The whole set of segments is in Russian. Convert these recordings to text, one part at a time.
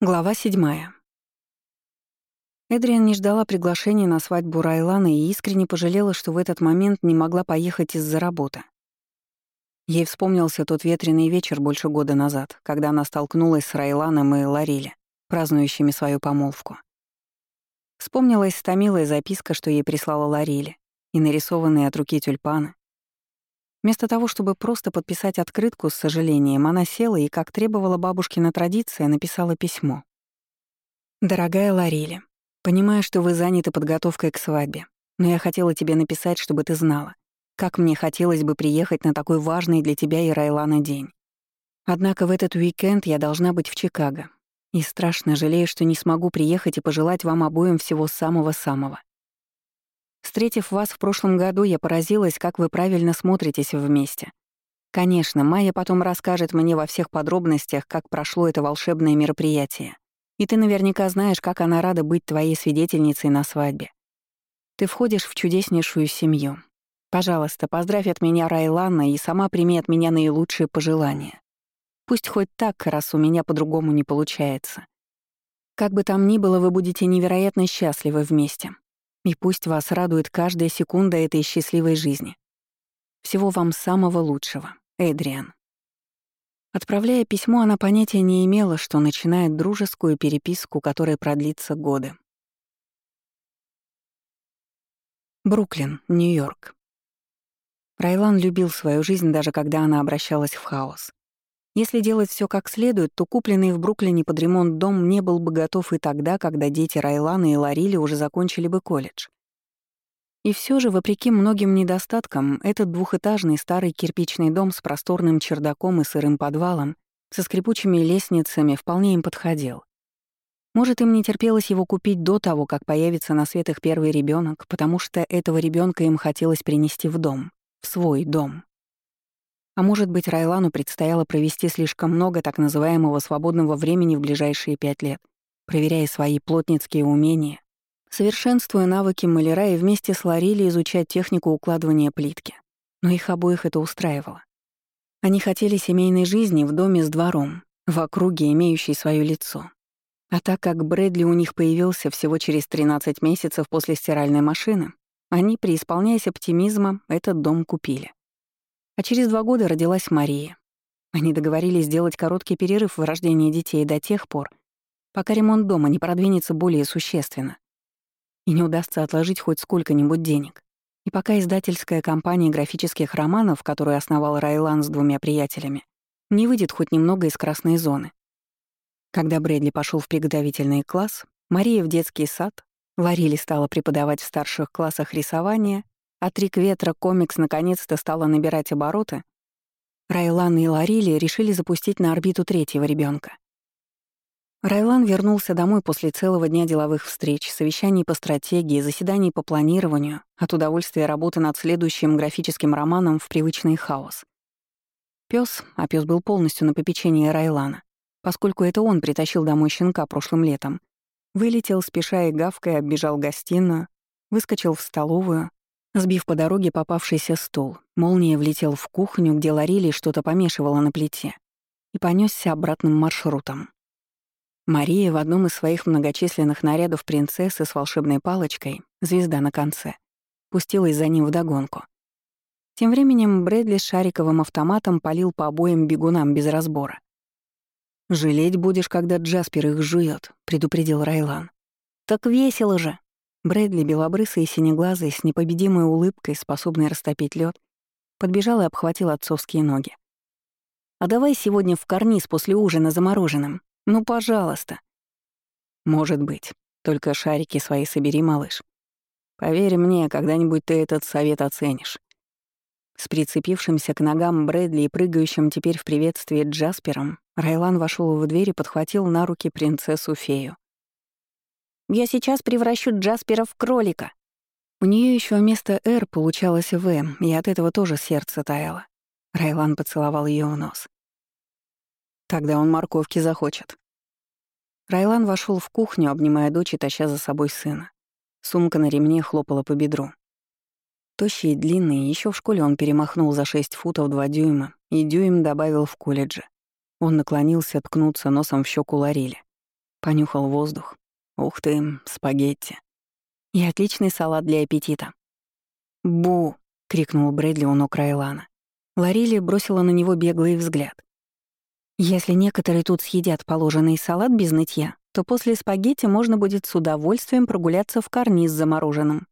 Глава седьмая. Эдриан не ждала приглашения на свадьбу Райлана и искренне пожалела, что в этот момент не могла поехать из-за работы. Ей вспомнился тот ветреный вечер больше года назад, когда она столкнулась с Райланом и Ларили, празднующими свою помолвку. Вспомнилась стомилая записка, что ей прислала Ларили, и нарисованные от руки тюльпаны, Вместо того, чтобы просто подписать открытку с сожалением, она села и, как требовала бабушкина традиция, написала письмо. «Дорогая Ларили, понимаю, что вы заняты подготовкой к свадьбе, но я хотела тебе написать, чтобы ты знала, как мне хотелось бы приехать на такой важный для тебя и Райлана день. Однако в этот уикенд я должна быть в Чикаго, и страшно жалею, что не смогу приехать и пожелать вам обоим всего самого-самого. Встретив вас в прошлом году, я поразилась, как вы правильно смотритесь вместе. Конечно, Майя потом расскажет мне во всех подробностях, как прошло это волшебное мероприятие. И ты наверняка знаешь, как она рада быть твоей свидетельницей на свадьбе. Ты входишь в чудеснейшую семью. Пожалуйста, поздравь от меня Райлана и сама прими от меня наилучшие пожелания. Пусть хоть так, раз у меня по-другому не получается. Как бы там ни было, вы будете невероятно счастливы вместе. И пусть вас радует каждая секунда этой счастливой жизни. Всего вам самого лучшего, Эдриан. Отправляя письмо, она понятия не имела, что начинает дружескую переписку, которая продлится годы. Бруклин, Нью-Йорк. Райлан любил свою жизнь, даже когда она обращалась в хаос. Если делать все как следует, то купленный в Бруклине под ремонт дом не был бы готов и тогда, когда дети Райлана и Ларили уже закончили бы колледж. И все же, вопреки многим недостаткам, этот двухэтажный старый кирпичный дом с просторным чердаком и сырым подвалом, со скрипучими лестницами, вполне им подходил. Может, им не терпелось его купить до того, как появится на свет их первый ребенок, потому что этого ребенка им хотелось принести в дом, в свой дом. А может быть, Райлану предстояло провести слишком много так называемого свободного времени в ближайшие пять лет, проверяя свои плотницкие умения, совершенствуя навыки маляра и вместе с Ларили изучать технику укладывания плитки. Но их обоих это устраивало. Они хотели семейной жизни в доме с двором, в округе, имеющей свое лицо. А так как Брэдли у них появился всего через 13 месяцев после стиральной машины, они, преисполняясь оптимизма, этот дом купили. А через два года родилась Мария. Они договорились сделать короткий перерыв в рождении детей до тех пор, пока ремонт дома не продвинется более существенно и не удастся отложить хоть сколько-нибудь денег. И пока издательская компания графических романов, которую основал Райлан с двумя приятелями, не выйдет хоть немного из красной зоны. Когда Брэдли пошел в приготовительный класс, Мария в детский сад, Ларили стала преподавать в старших классах рисования, а «Трик ветра» комикс наконец-то стала набирать обороты, Райлан и Ларили решили запустить на орбиту третьего ребенка. Райлан вернулся домой после целого дня деловых встреч, совещаний по стратегии, заседаний по планированию, от удовольствия работы над следующим графическим романом в привычный хаос. Пёс, а пёс был полностью на попечении Райлана, поскольку это он притащил домой щенка прошлым летом, вылетел, спеша и гавкой, оббежал гостиную, выскочил в столовую, Сбив по дороге попавшийся стул, молния влетел в кухню, где Ларили что-то помешивала на плите, и понесся обратным маршрутом. Мария в одном из своих многочисленных нарядов принцессы с волшебной палочкой, звезда на конце, пустилась за ним вдогонку. Тем временем Брэдли с шариковым автоматом полил по обоим бегунам без разбора. «Жалеть будешь, когда Джаспер их жует, предупредил Райлан. «Так весело же!» Брэдли, белобрысый и синеглазый, с непобедимой улыбкой, способный растопить лед, подбежал и обхватил отцовские ноги. «А давай сегодня в карниз после ужина замороженным. Ну, пожалуйста». «Может быть. Только шарики свои собери, малыш. Поверь мне, когда-нибудь ты этот совет оценишь». С прицепившимся к ногам Брэдли и прыгающим теперь в приветствии Джаспером, Райлан вошел в дверь и подхватил на руки принцессу-фею. Я сейчас превращу Джаспера в кролика». У нее еще вместо «Р» получалось «В», и от этого тоже сердце таяло. Райлан поцеловал ее в нос. «Тогда он морковки захочет». Райлан вошел в кухню, обнимая дочь и таща за собой сына. Сумка на ремне хлопала по бедру. Тощий и длинный, еще в школе он перемахнул за 6 футов 2 дюйма, и дюйм добавил в колледже. Он наклонился ткнуться носом в щеку Ларили. Понюхал воздух. Ух ты, спагетти. И отличный салат для аппетита. «Бу!» — крикнул Брэдли у ног Райлана. Ларили бросила на него беглый взгляд. «Если некоторые тут съедят положенный салат без нытья, то после спагетти можно будет с удовольствием прогуляться в карниз замороженным».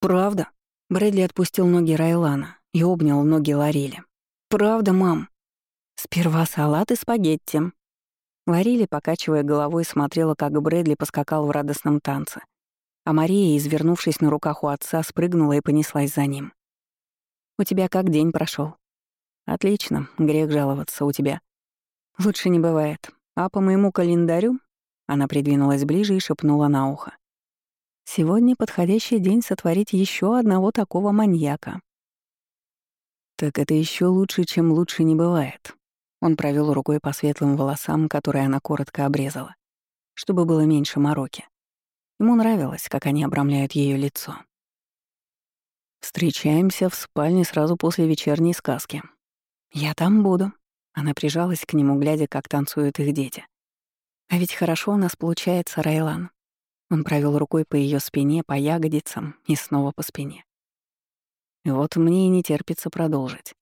«Правда?» — Брэдли отпустил ноги Райлана и обнял ноги Ларили. «Правда, мам?» «Сперва салат и спагетти». Ларили, покачивая головой, смотрела, как Брэдли поскакал в радостном танце. А Мария, извернувшись на руках у отца, спрыгнула и понеслась за ним. «У тебя как день прошел? «Отлично, грех жаловаться у тебя». «Лучше не бывает. А по моему календарю...» Она придвинулась ближе и шепнула на ухо. «Сегодня подходящий день сотворить еще одного такого маньяка». «Так это еще лучше, чем лучше не бывает». Он провел рукой по светлым волосам, которые она коротко обрезала, чтобы было меньше мороки. Ему нравилось, как они обрамляют ее лицо. «Встречаемся в спальне сразу после вечерней сказки. Я там буду». Она прижалась к нему, глядя, как танцуют их дети. «А ведь хорошо у нас получается, Райлан». Он провел рукой по ее спине, по ягодицам и снова по спине. Вот мне и не терпится продолжить.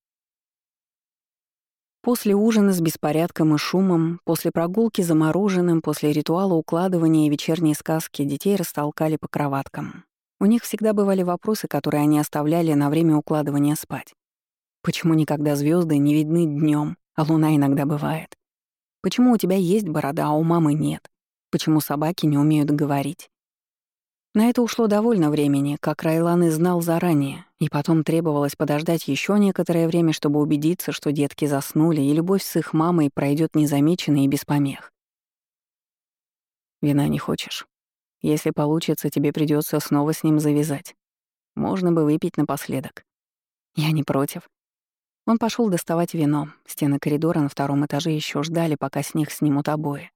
После ужина с беспорядком и шумом, после прогулки за мороженым, после ритуала укладывания и вечерней сказки детей растолкали по кроваткам. У них всегда бывали вопросы, которые они оставляли на время укладывания спать. Почему никогда звезды не видны днем, а луна иногда бывает? Почему у тебя есть борода, а у мамы нет? Почему собаки не умеют говорить? На это ушло довольно времени, как Райлан и знал заранее, и потом требовалось подождать еще некоторое время, чтобы убедиться, что детки заснули, и любовь с их мамой пройдет незамеченной и без помех. «Вина не хочешь? Если получится, тебе придется снова с ним завязать. Можно бы выпить напоследок». «Я не против». Он пошел доставать вино. Стены коридора на втором этаже еще ждали, пока с них снимут обои.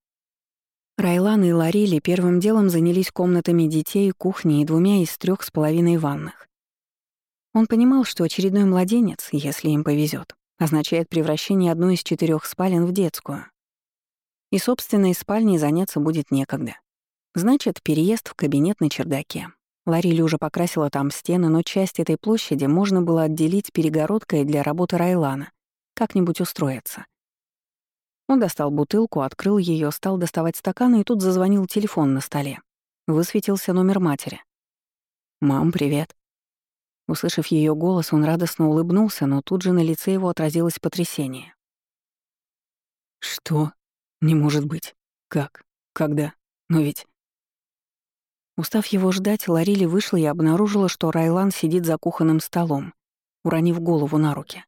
Райлан и Ларили первым делом занялись комнатами детей, кухней и двумя из трех с половиной ванных. Он понимал, что очередной младенец, если им повезет, означает превращение одной из четырех спален в детскую. И собственной спальней заняться будет некогда. Значит, переезд в кабинет на чердаке. Ларили уже покрасила там стены, но часть этой площади можно было отделить перегородкой для работы Райлана, как-нибудь устроиться. Он достал бутылку, открыл ее, стал доставать стаканы, и тут зазвонил телефон на столе. Высветился номер матери. «Мам, привет». Услышав ее голос, он радостно улыбнулся, но тут же на лице его отразилось потрясение. «Что? Не может быть. Как? Когда? Но ведь...» Устав его ждать, Ларили вышла и обнаружила, что Райлан сидит за кухонным столом, уронив голову на руки.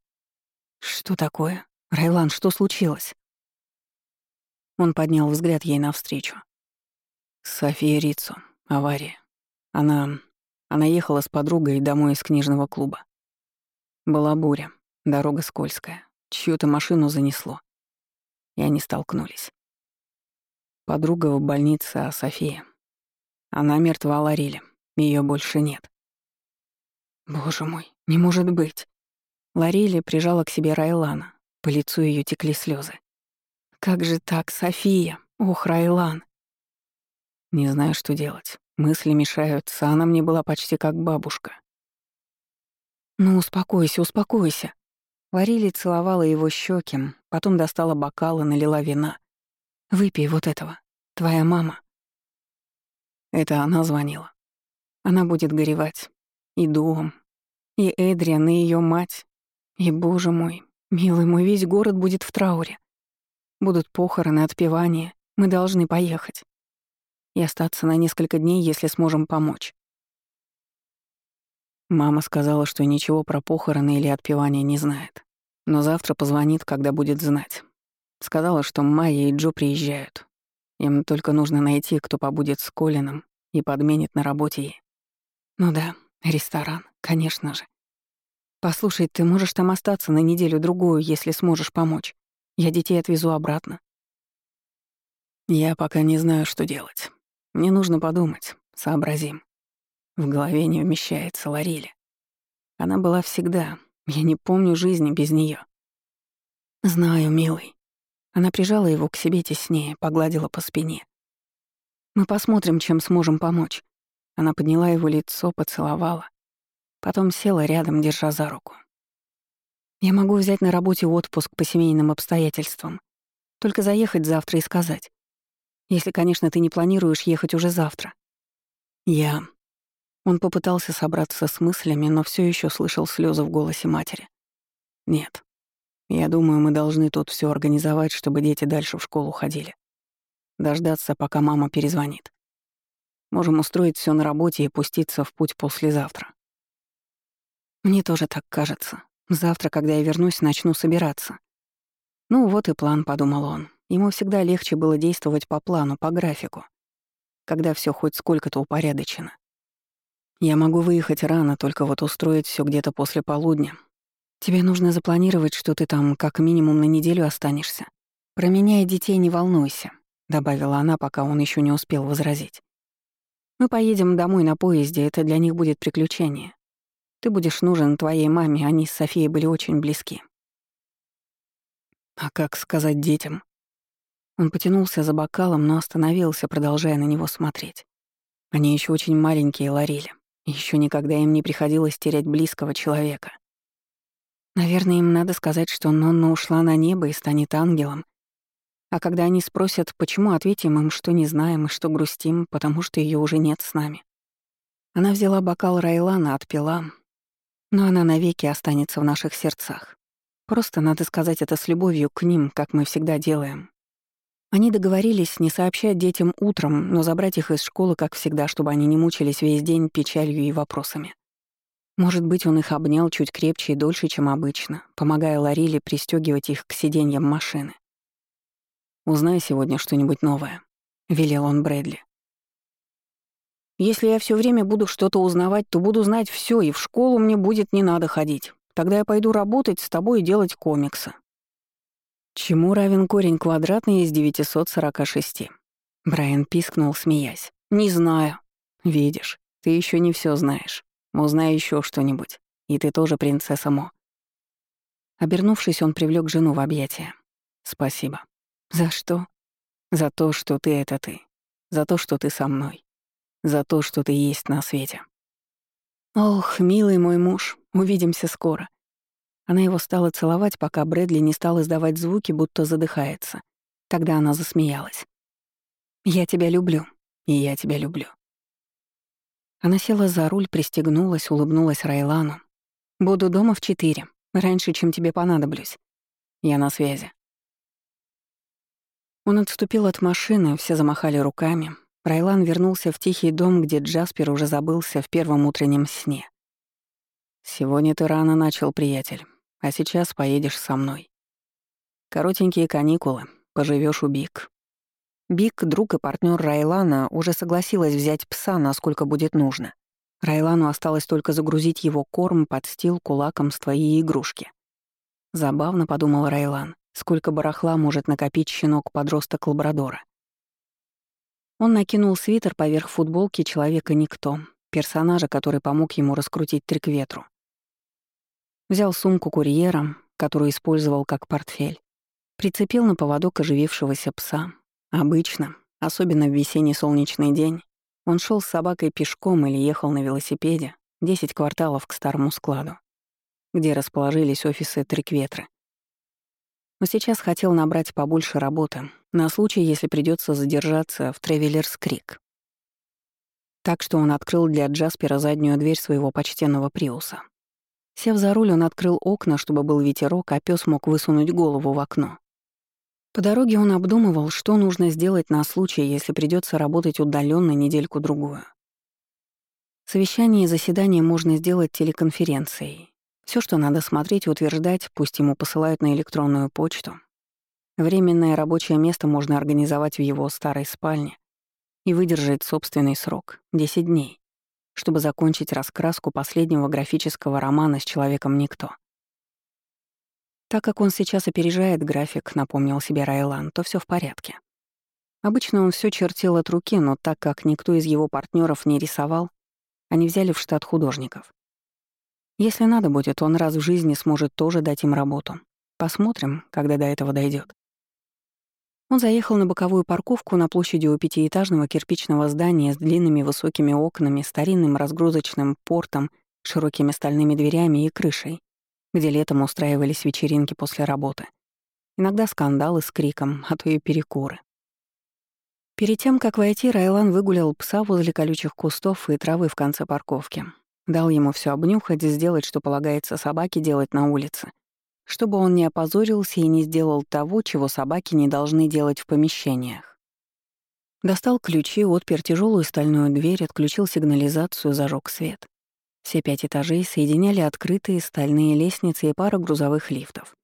«Что такое? Райлан, что случилось?» Он поднял взгляд ей навстречу. София Рицу. Авария. Она... Она ехала с подругой домой из книжного клуба. Была буря, дорога скользкая, чью-то машину занесло. И они столкнулись. Подруга в больнице, а София... Она мертва Ларили, ее больше нет. Боже мой, не может быть. Ларили прижала к себе Райлана, по лицу ее текли слезы. Как же так, София? Ох, Райлан. Не знаю, что делать. Мысли мешаются, она мне была почти как бабушка. Ну, успокойся, успокойся. Варили целовала его щеки, потом достала бокал и налила вина. Выпей вот этого. Твоя мама. Это она звонила. Она будет горевать. И дом, и Эдриан, и ее мать. И, боже мой, милый мой, весь город будет в трауре. Будут похороны, отпевания. Мы должны поехать. И остаться на несколько дней, если сможем помочь. Мама сказала, что ничего про похороны или отпевания не знает. Но завтра позвонит, когда будет знать. Сказала, что Майя и Джо приезжают. Им только нужно найти, кто побудет с Колином и подменит на работе ей. Ну да, ресторан, конечно же. Послушай, ты можешь там остаться на неделю-другую, если сможешь помочь. Я детей отвезу обратно. Я пока не знаю, что делать. Мне нужно подумать, сообразим. В голове не умещается Ларили. Она была всегда. Я не помню жизни без нее. Знаю, милый. Она прижала его к себе теснее, погладила по спине. Мы посмотрим, чем сможем помочь. Она подняла его лицо, поцеловала. Потом села рядом, держа за руку. Я могу взять на работе отпуск по семейным обстоятельствам. Только заехать завтра и сказать. Если, конечно, ты не планируешь ехать уже завтра. Я... Он попытался собраться с мыслями, но все еще слышал слезы в голосе матери. Нет. Я думаю, мы должны тут все организовать, чтобы дети дальше в школу ходили. Дождаться, пока мама перезвонит. Можем устроить все на работе и пуститься в путь послезавтра. Мне тоже так кажется. Завтра, когда я вернусь, начну собираться. Ну вот и план, подумал он. Ему всегда легче было действовать по плану, по графику, когда все хоть сколько-то упорядочено. Я могу выехать рано, только вот устроить все где-то после полудня. Тебе нужно запланировать, что ты там как минимум на неделю останешься. Про меня и детей не волнуйся, добавила она, пока он еще не успел возразить. Мы поедем домой на поезде, это для них будет приключение. Ты будешь нужен твоей маме, они с Софией были очень близки. А как сказать детям? Он потянулся за бокалом, но остановился, продолжая на него смотреть. Они еще очень маленькие, Ларили. Еще никогда им не приходилось терять близкого человека. Наверное, им надо сказать, что Нонна ушла на небо и станет ангелом. А когда они спросят, почему, ответим им, что не знаем и что грустим, потому что ее уже нет с нами. Она взяла бокал Райлана, отпила, но она навеки останется в наших сердцах. Просто надо сказать это с любовью к ним, как мы всегда делаем. Они договорились не сообщать детям утром, но забрать их из школы, как всегда, чтобы они не мучились весь день печалью и вопросами. Может быть, он их обнял чуть крепче и дольше, чем обычно, помогая Лариле пристегивать их к сиденьям машины. «Узнай сегодня что-нибудь новое», — велел он Брэдли. «Если я все время буду что-то узнавать, то буду знать все, и в школу мне будет не надо ходить. Тогда я пойду работать с тобой и делать комиксы», Чему равен корень квадратный из 946? Брайан пискнул, смеясь. Не знаю. Видишь, ты еще не все знаешь. Узнай еще что-нибудь. И ты тоже принцесса Мо. Обернувшись, он привлек жену в объятия. Спасибо. За что? За то, что ты — это ты. За то, что ты со мной. За то, что ты есть на свете. Ох, милый мой муж, увидимся скоро. Она его стала целовать, пока Брэдли не стал издавать звуки, будто задыхается. Тогда она засмеялась. «Я тебя люблю, и я тебя люблю». Она села за руль, пристегнулась, улыбнулась Райлану. «Буду дома в четыре, раньше, чем тебе понадоблюсь. Я на связи». Он отступил от машины, все замахали руками. Райлан вернулся в тихий дом, где Джаспер уже забылся в первом утреннем сне. «Сегодня ты рано начал, приятель. А сейчас поедешь со мной. Коротенькие каникулы, поживешь у Бик. Бик, друг и партнер Райлана, уже согласилась взять пса, насколько будет нужно. Райлану осталось только загрузить его корм, подстилку, лакомство и игрушки. Забавно, подумал Райлан, сколько барахла может накопить щенок-подросток лабрадора. Он накинул свитер поверх футболки человека-никто, персонажа, который помог ему раскрутить трик ветру. Взял сумку курьера, которую использовал как портфель. Прицепил на поводок оживившегося пса. Обычно, особенно в весенний солнечный день, он шел с собакой пешком или ехал на велосипеде 10 кварталов к старому складу, где расположились офисы Трикветры. Но сейчас хотел набрать побольше работы, на случай, если придется задержаться в Тревелерс-Крик. Так что он открыл для Джаспера заднюю дверь своего почтенного Приуса. Сев за руль, он открыл окна, чтобы был ветерок, а пес мог высунуть голову в окно. По дороге он обдумывал, что нужно сделать на случай, если придется работать удаленно недельку-другую. Совещание и заседание можно сделать телеконференцией. Все, что надо смотреть и утверждать, пусть ему посылают на электронную почту. Временное рабочее место можно организовать в его старой спальне и выдержать собственный срок — 10 дней чтобы закончить раскраску последнего графического романа с человеком-никто. Так как он сейчас опережает график, напомнил себе Райлан, то все в порядке. Обычно он все чертил от руки, но так как никто из его партнеров не рисовал, они взяли в штат художников. Если надо будет, он раз в жизни сможет тоже дать им работу. Посмотрим, когда до этого дойдет. Он заехал на боковую парковку на площади у пятиэтажного кирпичного здания с длинными высокими окнами, старинным разгрузочным портом, широкими стальными дверями и крышей, где летом устраивались вечеринки после работы. Иногда скандалы с криком, а то и перекуры. Перед тем, как войти, Райлан выгулял пса возле колючих кустов и травы в конце парковки. Дал ему все обнюхать, сделать, что полагается собаке делать на улице — чтобы он не опозорился и не сделал того, чего собаки не должны делать в помещениях. Достал ключи, отпер тяжелую стальную дверь, отключил сигнализацию, зажег свет. Все пять этажей соединяли открытые стальные лестницы и пара грузовых лифтов.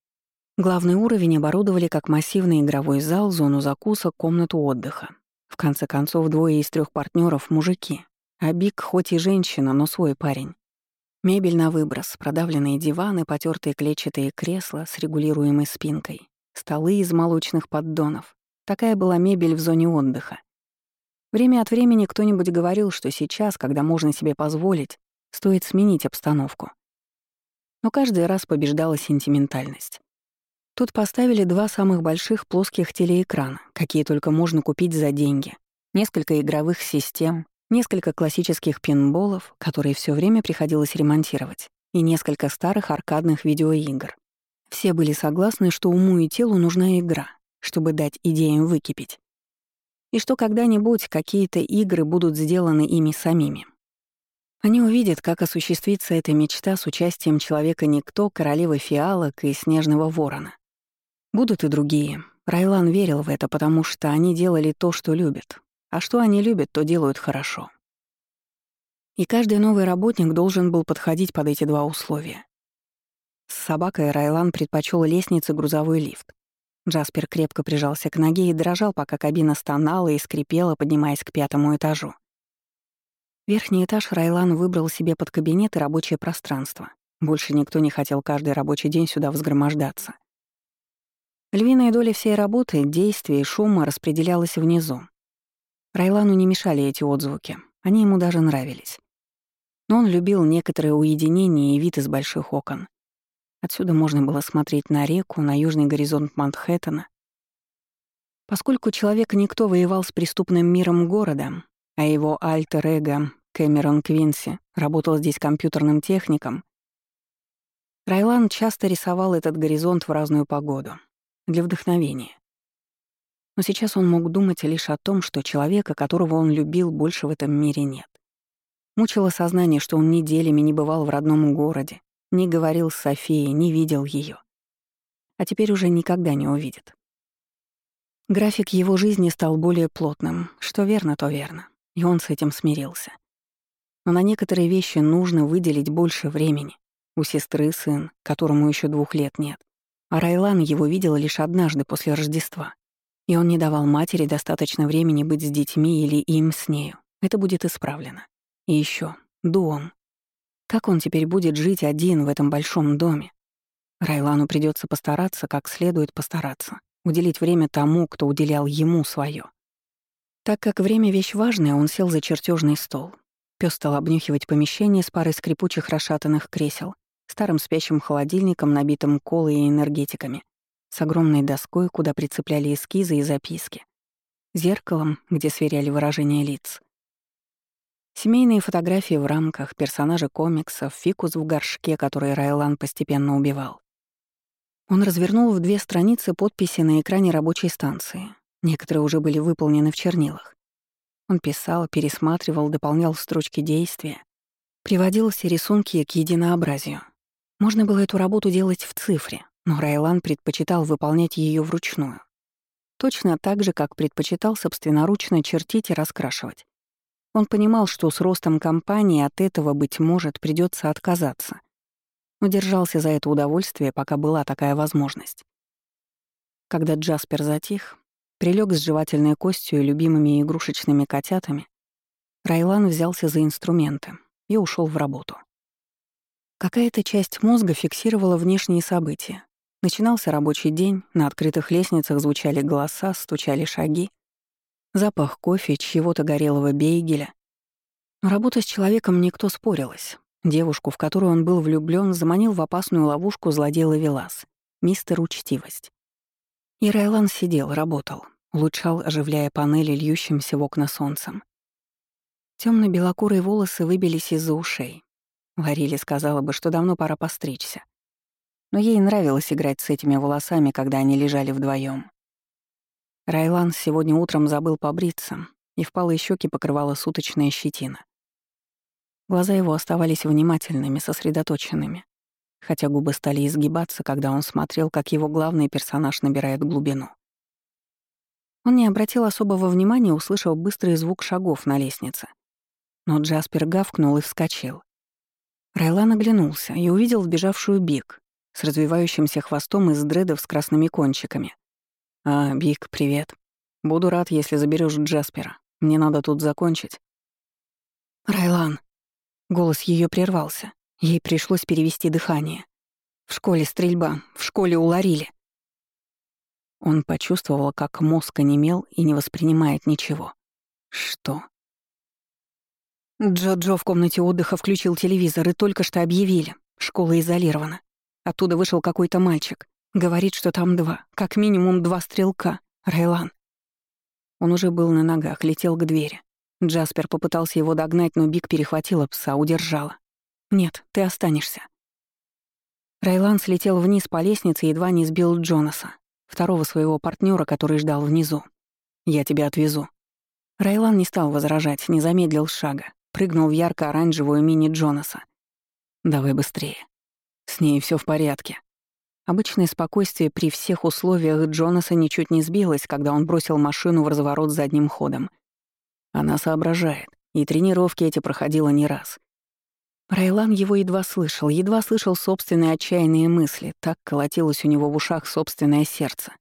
Главный уровень оборудовали как массивный игровой зал, зону закусок, комнату отдыха. В конце концов, двое из трех партнеров мужики, а Биг хоть и женщина, но свой парень. Мебель на выброс, продавленные диваны, потертые клетчатые кресла с регулируемой спинкой, столы из молочных поддонов. Такая была мебель в зоне отдыха. Время от времени кто-нибудь говорил, что сейчас, когда можно себе позволить, стоит сменить обстановку. Но каждый раз побеждала сентиментальность. Тут поставили два самых больших плоских телеэкрана, какие только можно купить за деньги, несколько игровых систем, несколько классических пинболов, которые все время приходилось ремонтировать, и несколько старых аркадных видеоигр. Все были согласны, что уму и телу нужна игра, чтобы дать идеям выкипеть. И что когда-нибудь какие-то игры будут сделаны ими самими. Они увидят, как осуществится эта мечта с участием Человека-Никто, Королевы Фиалок и Снежного Ворона. Будут и другие. Райлан верил в это, потому что они делали то, что любят, а что они любят, то делают хорошо. И каждый новый работник должен был подходить под эти два условия. С собакой Райлан предпочел лестнице грузовой лифт. Джаспер крепко прижался к ноге и дрожал, пока кабина стонала и скрипела, поднимаясь к пятому этажу. Верхний этаж Райлан выбрал себе под кабинет и рабочее пространство. Больше никто не хотел каждый рабочий день сюда взгромождаться. Львиная доля всей работы, действий и шума распределялась внизу, Райлану не мешали эти отзвуки, они ему даже нравились. Но он любил некоторое уединение и вид из больших окон. Отсюда можно было смотреть на реку, на южный горизонт Манхэттена. Поскольку человек никто воевал с преступным миром города, а его альтер-эго Кэмерон Квинси работал здесь компьютерным техником, Райлан часто рисовал этот горизонт в разную погоду для вдохновения. Но сейчас он мог думать лишь о том, что человека, которого он любил, больше в этом мире нет. Мучило сознание, что он неделями не бывал в родном городе, не говорил с Софией, не видел ее. А теперь уже никогда не увидит. График его жизни стал более плотным, что верно, то верно, и он с этим смирился. Но на некоторые вещи нужно выделить больше времени. У сестры сын, которому еще двух лет нет. А Райлан его видела лишь однажды после Рождества. И он не давал матери достаточно времени быть с детьми или им с нею. Это будет исправлено. И еще дом. Как он теперь будет жить один в этом большом доме? Райлану придется постараться, как следует постараться, уделить время тому, кто уделял ему свое. Так как время — вещь важная, он сел за чертежный стол. Пёс стал обнюхивать помещение с парой скрипучих расшатанных кресел, старым спящим холодильником, набитым колой и энергетиками, с огромной доской, куда прицепляли эскизы и записки, зеркалом, где сверяли выражения лиц. Семейные фотографии в рамках, персонажи комиксов, фикус в горшке, который Райлан постепенно убивал. Он развернул в две страницы подписи на экране рабочей станции. Некоторые уже были выполнены в чернилах. Он писал, пересматривал, дополнял строчки действия, приводил все рисунки к единообразию. Можно было эту работу делать в цифре, но Райлан предпочитал выполнять ее вручную. Точно так же, как предпочитал собственноручно чертить и раскрашивать. Он понимал, что с ростом компании от этого, быть может, придется отказаться. Но держался за это удовольствие, пока была такая возможность. Когда Джаспер затих, прилег с жевательной костью и любимыми игрушечными котятами, Райлан взялся за инструменты и ушел в работу. Какая-то часть мозга фиксировала внешние события, Начинался рабочий день, на открытых лестницах звучали голоса, стучали шаги. Запах кофе, чьего-то горелого бейгеля. Но работа с человеком никто спорилась. Девушку, в которую он был влюблён, заманил в опасную ловушку злодей Лавелас, мистер Учтивость. И Райлан сидел, работал. улучшал, оживляя панели льющимся в окна солнцем. темно белокурые волосы выбились из-за ушей. Варили сказала бы, что давно пора постричься. Но ей нравилось играть с этими волосами, когда они лежали вдвоем. Райлан сегодня утром забыл побриться, и впалые щеки покрывала суточная щетина. Глаза его оставались внимательными, сосредоточенными, хотя губы стали изгибаться, когда он смотрел, как его главный персонаж набирает глубину. Он не обратил особого внимания, услышав быстрый звук шагов на лестнице. Но Джаспер гавкнул и вскочил. Райлан оглянулся и увидел вбежавшую Биг с развивающимся хвостом из дредов с красными кончиками. «А, Биг, привет. Буду рад, если заберешь Джаспера. Мне надо тут закончить». «Райлан». Голос ее прервался. Ей пришлось перевести дыхание. В школе стрельба, в школе уларили. Он почувствовал, как мозг онемел и не воспринимает ничего. Что? Джо-Джо в комнате отдыха включил телевизор и только что объявили. Школа изолирована. Оттуда вышел какой-то мальчик. Говорит, что там два, как минимум два стрелка. Рейлан. Он уже был на ногах, летел к двери. Джаспер попытался его догнать, но Биг перехватила пса, удержала. «Нет, ты останешься». Райлан слетел вниз по лестнице и едва не сбил Джонаса, второго своего партнера, который ждал внизу. «Я тебя отвезу». Райлан не стал возражать, не замедлил шага, прыгнул в ярко-оранжевую мини Джонаса. «Давай быстрее. С ней все в порядке». Обычное спокойствие при всех условиях Джонаса ничуть не сбилось, когда он бросил машину в разворот задним ходом. Она соображает, и тренировки эти проходила не раз. Райлан его едва слышал, едва слышал собственные отчаянные мысли, так колотилось у него в ушах собственное сердце.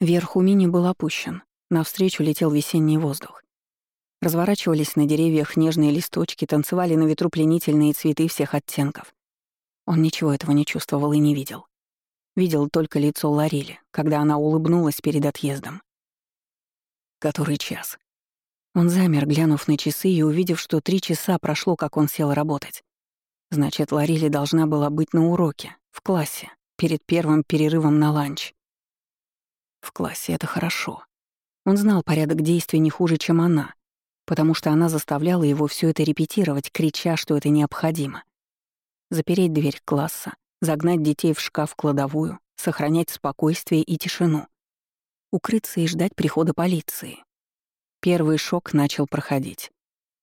Верх у Мини был опущен, навстречу летел весенний воздух. Разворачивались на деревьях нежные листочки, танцевали на ветру пленительные цветы всех оттенков. Он ничего этого не чувствовал и не видел. Видел только лицо Ларили, когда она улыбнулась перед отъездом. Который час? Он замер, глянув на часы и увидев, что три часа прошло, как он сел работать. Значит, Ларили должна была быть на уроке, в классе, перед первым перерывом на ланч. В классе это хорошо. Он знал порядок действий не хуже, чем она, потому что она заставляла его все это репетировать, крича, что это необходимо. Запереть дверь класса, загнать детей в шкаф-кладовую, сохранять спокойствие и тишину. Укрыться и ждать прихода полиции. Первый шок начал проходить.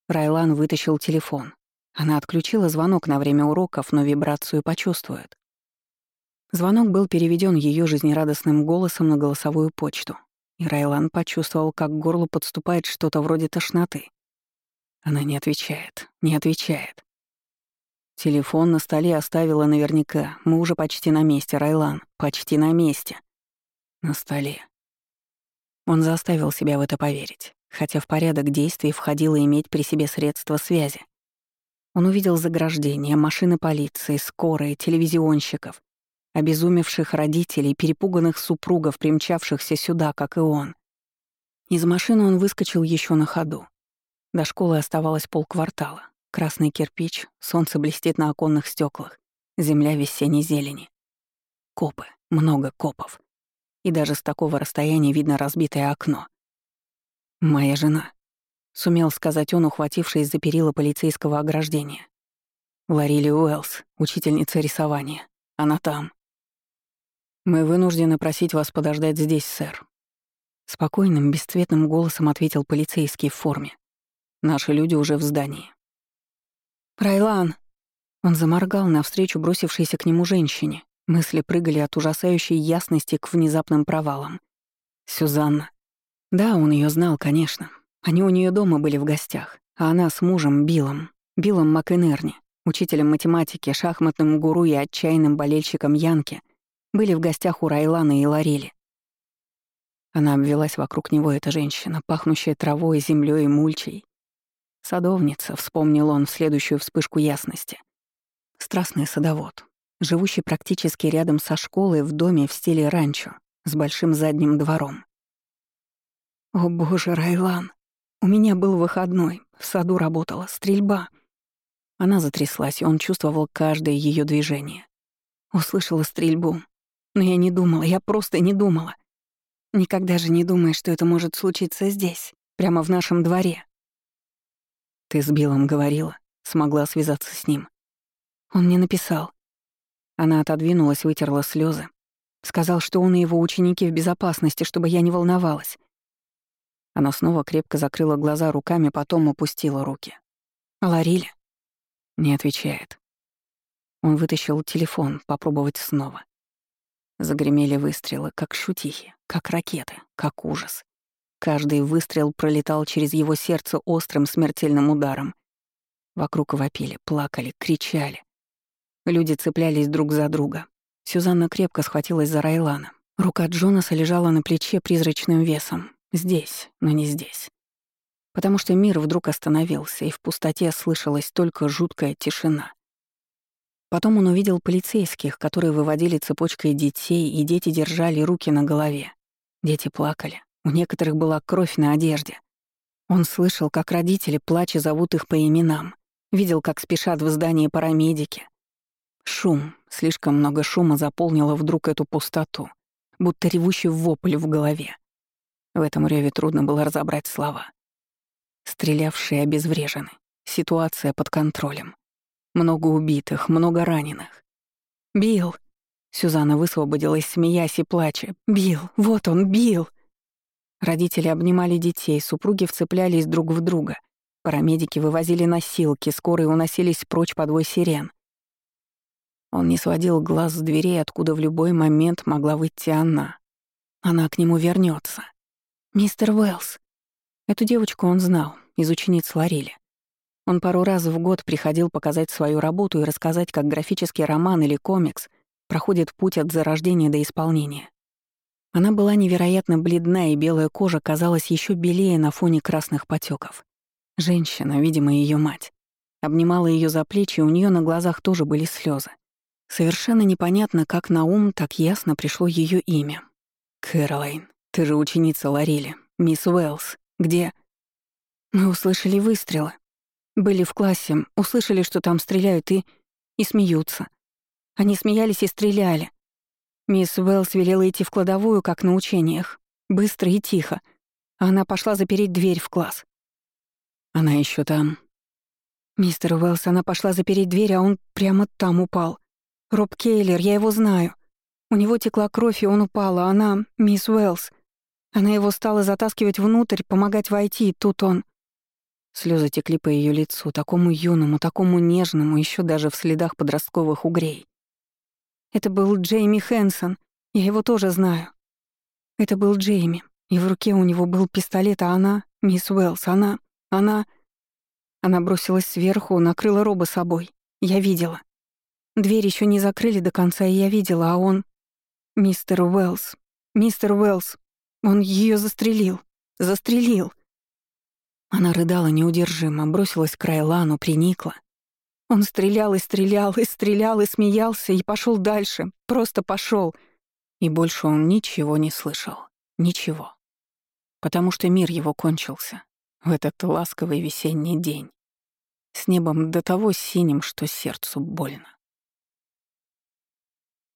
Райлан вытащил телефон. Она отключила звонок на время уроков, но вибрацию почувствует. Звонок был переведен ее жизнерадостным голосом на голосовую почту, и Райлан почувствовал, как к горлу подступает что-то вроде тошноты. Она не отвечает, не отвечает. Телефон на столе оставила наверняка. Мы уже почти на месте, Райлан, почти на месте. На столе. Он заставил себя в это поверить хотя в порядок действий входило иметь при себе средства связи. Он увидел заграждения, машины полиции, скорые, телевизионщиков, обезумевших родителей, перепуганных супругов, примчавшихся сюда, как и он. Из машины он выскочил еще на ходу. До школы оставалось полквартала. Красный кирпич, солнце блестит на оконных стеклах, земля весенней зелени. Копы, много копов. И даже с такого расстояния видно разбитое окно. «Моя жена», — сумел сказать он, ухватившись за перила полицейского ограждения. «Ларили Уэллс, учительница рисования. Она там». «Мы вынуждены просить вас подождать здесь, сэр». Спокойным, бесцветным голосом ответил полицейский в форме. «Наши люди уже в здании». «Прайлан!» Он заморгал навстречу бросившейся к нему женщине. Мысли прыгали от ужасающей ясности к внезапным провалам. «Сюзанна». Да, он ее знал, конечно. Они у нее дома были в гостях, а она с мужем Биллом, Биллом МакЭнерни, учителем математики, шахматным гуру и отчаянным болельщиком Янки, были в гостях у Райлана и Ларели. Она обвелась вокруг него, эта женщина, пахнущая травой, землей и мульчей. Садовница, вспомнил он в следующую вспышку ясности. Страстный садовод, живущий практически рядом со школой в доме в стиле ранчо, с большим задним двором. О боже, Райлан. У меня был выходной, в саду работала, стрельба. Она затряслась, и он чувствовал каждое ее движение. Услышала стрельбу. Но я не думала, я просто не думала. Никогда же не думай, что это может случиться здесь, прямо в нашем дворе. Ты с Биллом говорила, смогла связаться с ним. Он мне написал. Она отодвинулась, вытерла слезы. Сказал, что он и его ученики в безопасности, чтобы я не волновалась. Она снова крепко закрыла глаза руками, потом опустила руки. «А Лариле?» Не отвечает. Он вытащил телефон, попробовать снова. Загремели выстрелы, как шутихи, как ракеты, как ужас. Каждый выстрел пролетал через его сердце острым смертельным ударом. Вокруг вопили, плакали, кричали. Люди цеплялись друг за друга. Сюзанна крепко схватилась за Райлана. Рука Джонаса лежала на плече призрачным весом. Здесь, но не здесь. Потому что мир вдруг остановился, и в пустоте слышалась только жуткая тишина. Потом он увидел полицейских, которые выводили цепочкой детей, и дети держали руки на голове. Дети плакали. У некоторых была кровь на одежде. Он слышал, как родители, плача, зовут их по именам. Видел, как спешат в здание парамедики. Шум, слишком много шума заполнило вдруг эту пустоту, будто ревущий вопль в голове. В этом реве трудно было разобрать слова. Стрелявшие обезврежены. Ситуация под контролем. Много убитых, много раненых. «Билл!» Сюзанна высвободилась, смеясь и плача. «Билл! Вот он, Билл!» Родители обнимали детей, супруги вцеплялись друг в друга. Парамедики вывозили носилки, скорые уносились прочь по двой сирен. Он не сводил глаз с дверей, откуда в любой момент могла выйти она. Она к нему вернется. «Мистер Уэллс». Эту девочку он знал, из учениц Ларили. Он пару раз в год приходил показать свою работу и рассказать, как графический роман или комикс проходит путь от зарождения до исполнения. Она была невероятно бледна, и белая кожа казалась еще белее на фоне красных потеков. Женщина, видимо, ее мать, обнимала ее за плечи, и у нее на глазах тоже были слезы. Совершенно непонятно, как на ум так ясно пришло ее имя. «Кэролайн, ты же ученица Ларили, мисс Уэллс. Где?» Мы услышали выстрелы, были в классе, услышали, что там стреляют и... и смеются. Они смеялись и стреляли. Мисс Уэллс велела идти в кладовую, как на учениях. Быстро и тихо. Она пошла запереть дверь в класс. Она еще там. Мистер Уэллс, она пошла запереть дверь, а он прямо там упал. Роб Кейлер, я его знаю. У него текла кровь, и он упал, а она, мисс Уэллс. Она его стала затаскивать внутрь, помогать войти, и тут он... Слезы текли по ее лицу, такому юному, такому нежному, еще даже в следах подростковых угрей. Это был Джейми Хэнсон, я его тоже знаю. Это был Джейми, и в руке у него был пистолет, а она, мисс Уэллс, она, она... Она бросилась сверху, накрыла Роба собой. Я видела. Дверь еще не закрыли до конца, и я видела, а он... Мистер Уэллс, мистер Уэллс, он ее застрелил, застрелил. Она рыдала неудержимо, бросилась к Райлану, приникла. Он стрелял и стрелял, и стрелял, и смеялся, и пошел дальше, просто пошел. И больше он ничего не слышал. Ничего. Потому что мир его кончился в этот ласковый весенний день. С небом до того синим, что сердцу больно.